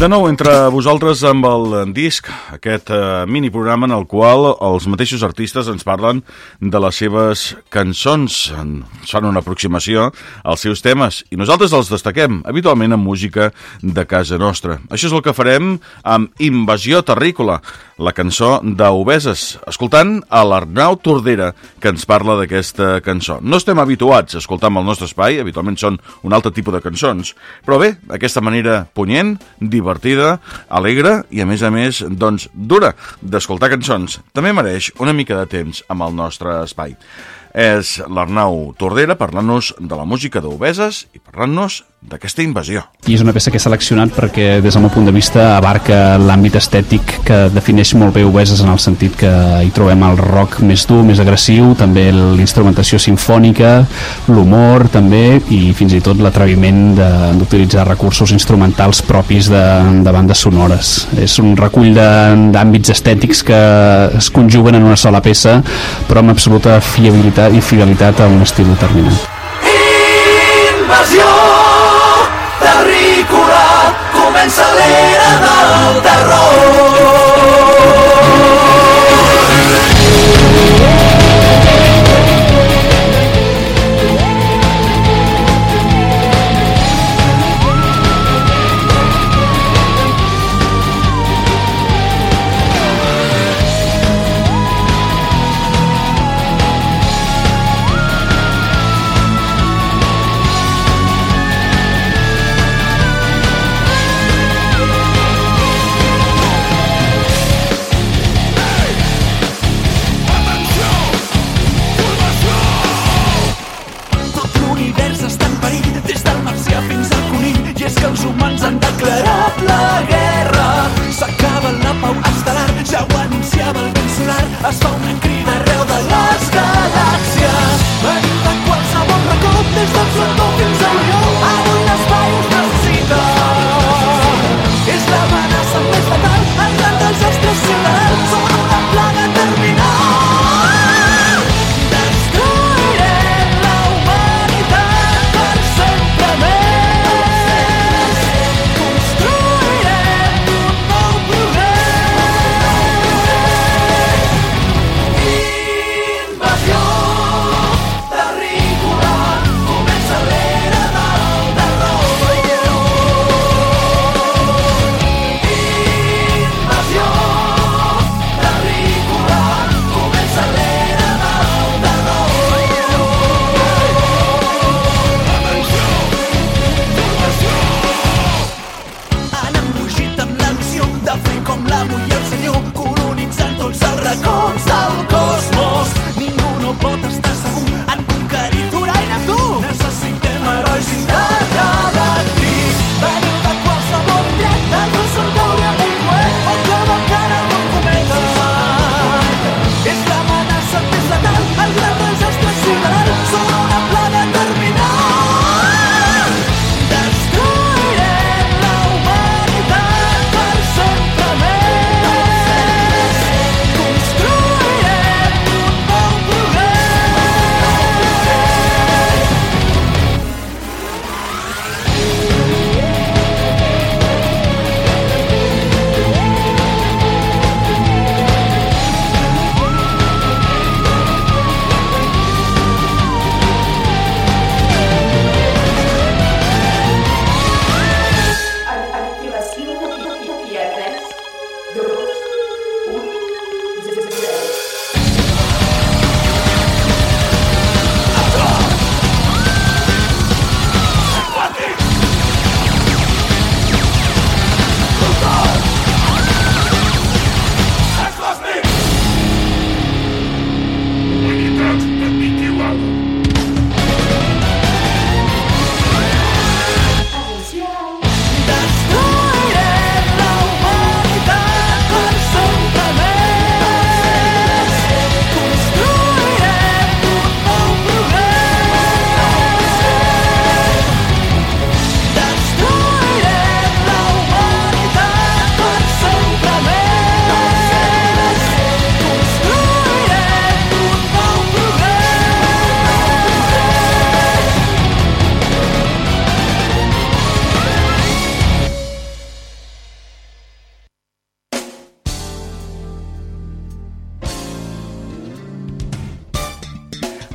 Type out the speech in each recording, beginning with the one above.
De nou, entre vosaltres amb el disc, aquest eh, mini programa en el qual els mateixos artistes ens parlen de les seves cançons, fan una aproximació als seus temes i nosaltres els destaquem, habitualment amb música de casa nostra. Això és el que farem amb Invasió Terrícola, la cançó d'Obeses, escoltant a l'Arnau Tordera, que ens parla d'aquesta cançó. No estem habituats a escoltar amb el nostre espai, habitualment són un altre tipus de cançons, però bé, aquesta manera punyent, divertida, divertida, alegre i, a més a més, doncs, dura d'escoltar cançons. També mereix una mica de temps amb el nostre espai. És l'Arnau Tordera parlant-nos de la música d'Obeses i parlant-nos d'aquesta invasió. I és una peça que he seleccionat perquè, des del meu punt de vista, abarca l'àmbit estètic que defineix molt bé Obeses en el sentit que hi trobem el rock més dur, més agressiu, també l'instrumentació sinfònica, l'humor també i fins i tot l'atreviment d'utilitzar recursos instrumentals propis de, de bandes sonores. És un recull d'àmbits estètics que es conjuguen en una sola peça però amb absoluta fiabilitat i fidelitat a un estil determinat. As som incrível.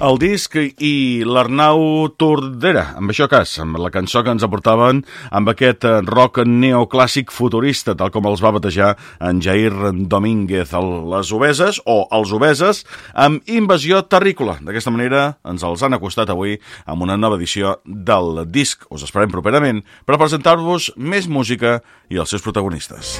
El disc i l'Arnau Tordera, amb això cas, amb la cançó que ens aportaven amb aquest eh, rock neoclàssic futurista, tal com els va batejar en Jair Domínguez, el, les obeses o els obeses, amb Invasió Terrícola. D'aquesta manera ens els han acostat avui amb una nova edició del disc. Us esperem properament per presentar-vos més música i els seus protagonistes.